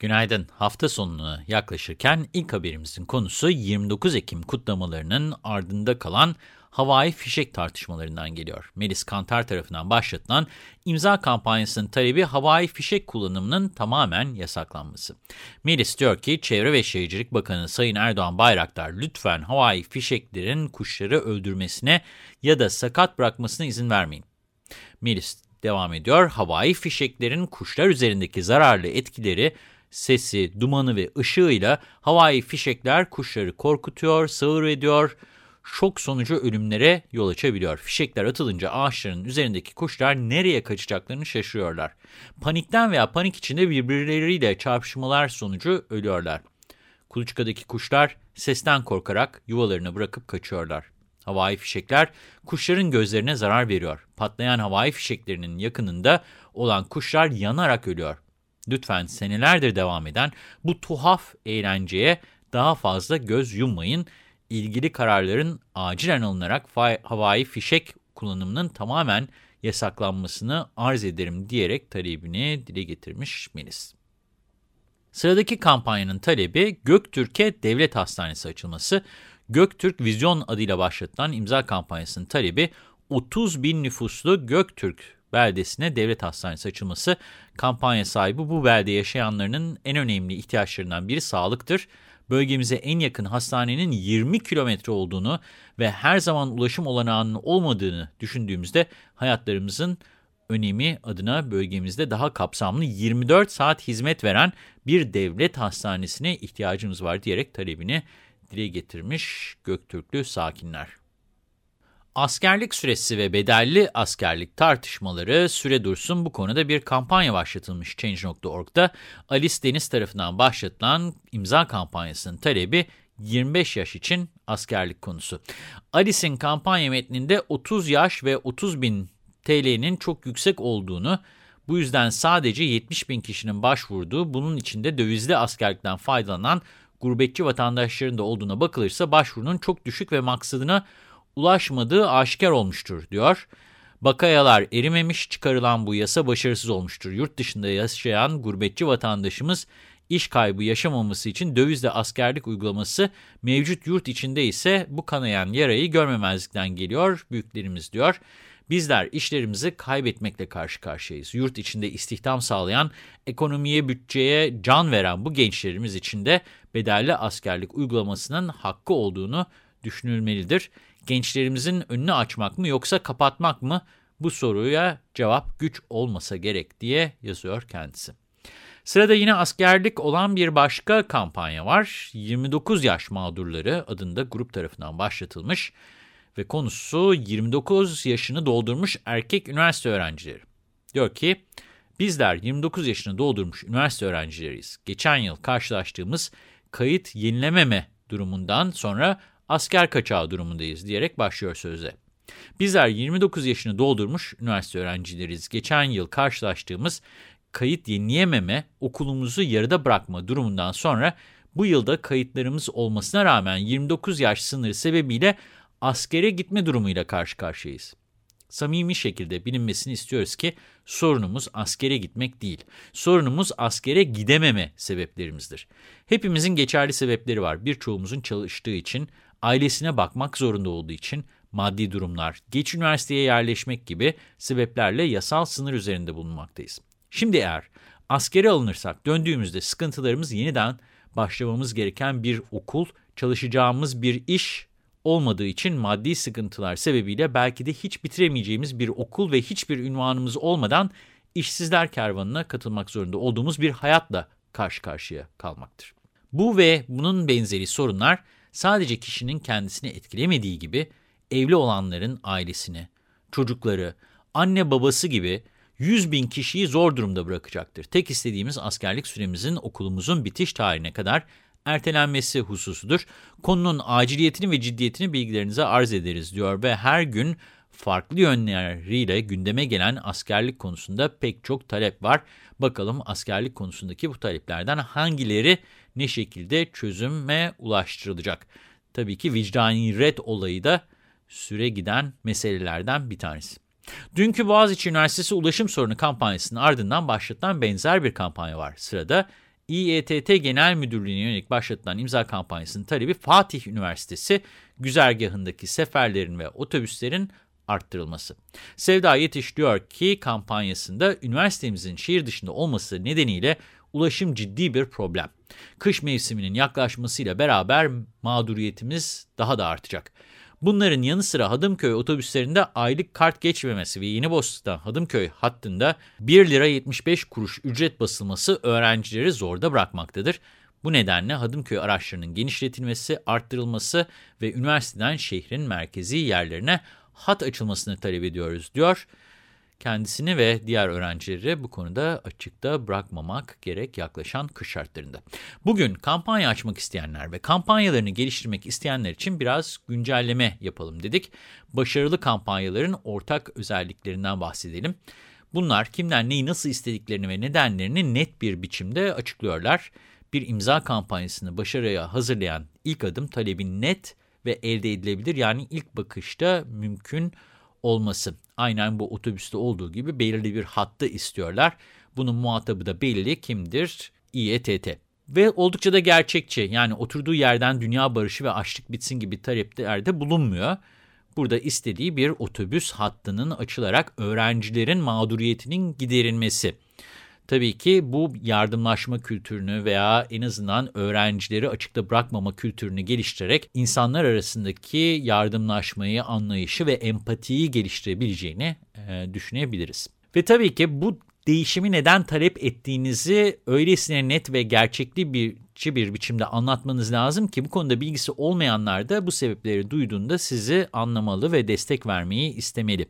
Günaydın. Hafta sonuna yaklaşırken ilk haberimizin konusu 29 Ekim kutlamalarının ardında kalan havai fişek tartışmalarından geliyor. Melis Kantar tarafından başlatılan imza kampanyasının talebi havai fişek kullanımının tamamen yasaklanması. Melis diyor ki Çevre ve Şehircilik Bakanı Sayın Erdoğan Bayraktar lütfen havai fişeklerin kuşları öldürmesine ya da sakat bırakmasına izin vermeyin. Melis devam ediyor. Havai fişeklerin kuşlar üzerindeki zararlı etkileri sesi, dumanı ve ışığıyla havai fişekler kuşları korkutuyor, sağır ediyor, şok sonucu ölümlere yol açabiliyor. Fişekler atılınca ağaçların üzerindeki kuşlar nereye kaçacaklarını şaşırıyorlar. Panikten veya panik içinde birbirleriyle çarpışmalar sonucu ölüyorlar. Kuluçkadaki kuşlar sesten korkarak yuvalarını bırakıp kaçıyorlar. Havai fişekler kuşların gözlerine zarar veriyor. Patlayan havai fişeklerinin yakınında olan kuşlar yanarak ölüyor. Lütfen senelerdir devam eden bu tuhaf eğlenceye daha fazla göz yummayın. İlgili kararların acilen alınarak havai fişek kullanımının tamamen yasaklanmasını arz ederim diyerek talebini dile getirmiş Melis. Sıradaki kampanyanın talebi Göktürk'e devlet hastanesi açılması. Göktürk Vizyon adıyla başlatılan imza kampanyasının talebi 30 bin nüfuslu Göktürk beldesine devlet hastanesi açılması kampanya sahibi bu belde yaşayanlarının en önemli ihtiyaçlarından biri sağlıktır. Bölgemize en yakın hastanenin 20 kilometre olduğunu ve her zaman ulaşım olanağının olmadığını düşündüğümüzde hayatlarımızın önemi adına bölgemizde daha kapsamlı 24 saat hizmet veren bir devlet hastanesine ihtiyacımız var diyerek talebini dile getirmiş Göktürklü sakinler. Askerlik süresi ve bedelli askerlik tartışmaları süre dursun bu konuda bir kampanya başlatılmış Change.org'da. Alice Deniz tarafından başlatılan imza kampanyasının talebi 25 yaş için askerlik konusu. Alice'in kampanya metninde 30 yaş ve 30 bin TL'nin çok yüksek olduğunu, bu yüzden sadece 70 bin kişinin başvurduğu, bunun içinde dövizli askerlikten faydalanan gurbetçi vatandaşların da olduğuna bakılırsa başvurunun çok düşük ve maksadına ulaşmadığı aşikar olmuştur, diyor. Bakayalar erimemiş, çıkarılan bu yasa başarısız olmuştur. Yurt dışında yaşayan gurbetçi vatandaşımız iş kaybı yaşamaması için dövizle askerlik uygulaması mevcut yurt içinde ise bu kanayan yarayı görmemezlikten geliyor büyüklerimiz diyor. Bizler işlerimizi kaybetmekle karşı karşıyayız. Yurt içinde istihdam sağlayan, ekonomiye, bütçeye can veren bu gençlerimiz için de bedelli askerlik uygulamasının hakkı olduğunu düşünülmelidir gençlerimizin önünü açmak mı yoksa kapatmak mı? Bu soruya cevap güç olmasa gerek diye yazıyor kendisi. Sırada yine askerlik olan bir başka kampanya var. 29 yaş mağdurları adında grup tarafından başlatılmış ve konusu 29 yaşını doldurmuş erkek üniversite öğrencileri. Diyor ki, bizler 29 yaşını doldurmuş üniversite öğrencileriyiz. Geçen yıl karşılaştığımız kayıt yenilememe durumundan sonra asker kaçağı durumundayız diyerek başlıyor söze. Bizler 29 yaşını doldurmuş üniversite öğrencileriz. Geçen yıl karşılaştığımız kayıt yenileyememe, okulumuzu yarıda bırakma durumundan sonra bu yılda kayıtlarımız olmasına rağmen 29 yaş sınırı sebebiyle askere gitme durumuyla karşı karşıyayız. Samimi şekilde bilinmesini istiyoruz ki sorunumuz askere gitmek değil. Sorunumuz askere gidememe sebeplerimizdir. Hepimizin geçerli sebepleri var. Birçoğumuzun çalıştığı için, ailesine bakmak zorunda olduğu için maddi durumlar, geç üniversiteye yerleşmek gibi sebeplerle yasal sınır üzerinde bulunmaktayız. Şimdi eğer askere alınırsak döndüğümüzde sıkıntılarımız yeniden başlamamız gereken bir okul, çalışacağımız bir iş olmadığı için maddi sıkıntılar sebebiyle belki de hiç bitiremeyeceğimiz bir okul ve hiçbir ünvanımız olmadan işsizler kervanına katılmak zorunda olduğumuz bir hayatla karşı karşıya kalmaktır. Bu ve bunun benzeri sorunlar sadece kişinin kendisini etkilemediği gibi evli olanların ailesini, çocukları, anne babası gibi 100 bin kişiyi zor durumda bırakacaktır. Tek istediğimiz askerlik süremizin okulumuzun bitiş tarihine kadar ertelenmesi hususudur. Konunun aciliyetini ve ciddiyetini bilgilerinize arz ederiz diyor ve her gün farklı yönleriyle gündeme gelen askerlik konusunda pek çok talep var. Bakalım askerlik konusundaki bu taleplerden hangileri ne şekilde çözüme ulaştırılacak? Tabii ki vicdani red olayı da süre giden meselelerden bir tanesi. Dünkü Boğaziçi Üniversitesi Ulaşım Sorunu kampanyasının ardından başlatılan benzer bir kampanya var. Sırada İETT Genel Müdürlüğü'ne yönelik başlatılan imza kampanyasının talebi Fatih Üniversitesi güzergahındaki seferlerin ve otobüslerin arttırılması. Sevda Yetiş diyor ki kampanyasında üniversitemizin şehir dışında olması nedeniyle ulaşım ciddi bir problem. Kış mevsiminin yaklaşmasıyla beraber mağduriyetimiz daha da artacak. Bunların yanı sıra Hadımköy otobüslerinde aylık kart geçmemesi ve Yenibostan Hadımköy hattında 1 lira 75 kuruş ücret basılması öğrencileri zorda bırakmaktadır. Bu nedenle Hadımköy araçlarının genişletilmesi, arttırılması ve üniversiteden şehrin merkezi yerlerine hat açılmasını talep ediyoruz diyor. Kendisini ve diğer öğrencileri bu konuda açıkta bırakmamak gerek yaklaşan kış şartlarında. Bugün kampanya açmak isteyenler ve kampanyalarını geliştirmek isteyenler için biraz güncelleme yapalım dedik. Başarılı kampanyaların ortak özelliklerinden bahsedelim. Bunlar kimden neyi nasıl istediklerini ve nedenlerini net bir biçimde açıklıyorlar. Bir imza kampanyasını başarıya hazırlayan ilk adım talebin net ve elde edilebilir yani ilk bakışta mümkün olması. Aynen bu otobüste olduğu gibi belirli bir hattı istiyorlar. Bunun muhatabı da belli kimdir? İETT. Ve oldukça da gerçekçi yani oturduğu yerden dünya barışı ve açlık bitsin gibi taleplerde bulunmuyor. Burada istediği bir otobüs hattının açılarak öğrencilerin mağduriyetinin giderilmesi. Tabii ki bu yardımlaşma kültürünü veya en azından öğrencileri açıkta bırakmama kültürünü geliştirerek insanlar arasındaki yardımlaşmayı, anlayışı ve empatiyi geliştirebileceğini e, düşünebiliriz. Ve tabii ki bu değişimi neden talep ettiğinizi öylesine net ve gerçekli bir, bir biçimde anlatmanız lazım ki bu konuda bilgisi olmayanlar da bu sebepleri duyduğunda sizi anlamalı ve destek vermeyi istemeli.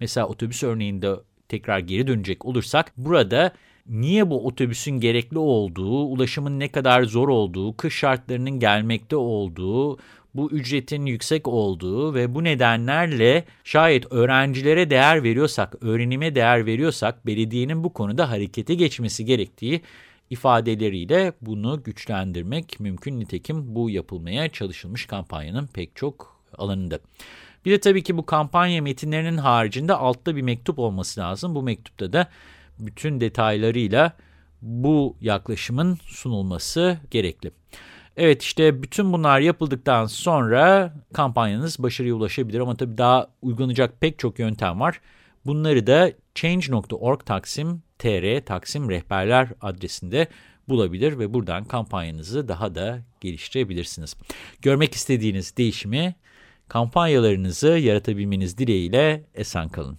Mesela otobüs örneğinde tekrar geri dönecek olursak burada niye bu otobüsün gerekli olduğu, ulaşımın ne kadar zor olduğu, kış şartlarının gelmekte olduğu, bu ücretin yüksek olduğu ve bu nedenlerle şayet öğrencilere değer veriyorsak, öğrenime değer veriyorsak belediyenin bu konuda harekete geçmesi gerektiği ifadeleriyle bunu güçlendirmek mümkün. Nitekim bu yapılmaya çalışılmış kampanyanın pek çok alanında. Bir de tabii ki bu kampanya metinlerinin haricinde altta bir mektup olması lazım. Bu mektupta da bütün detaylarıyla bu yaklaşımın sunulması gerekli. Evet işte bütün bunlar yapıldıktan sonra kampanyanız başarıya ulaşabilir ama tabii daha uygulanacak pek çok yöntem var. Bunları da change.org taksim tr taksim rehberler adresinde bulabilir ve buradan kampanyanızı daha da geliştirebilirsiniz. Görmek istediğiniz değişimi kampanyalarınızı yaratabilmeniz dileğiyle esen kalın.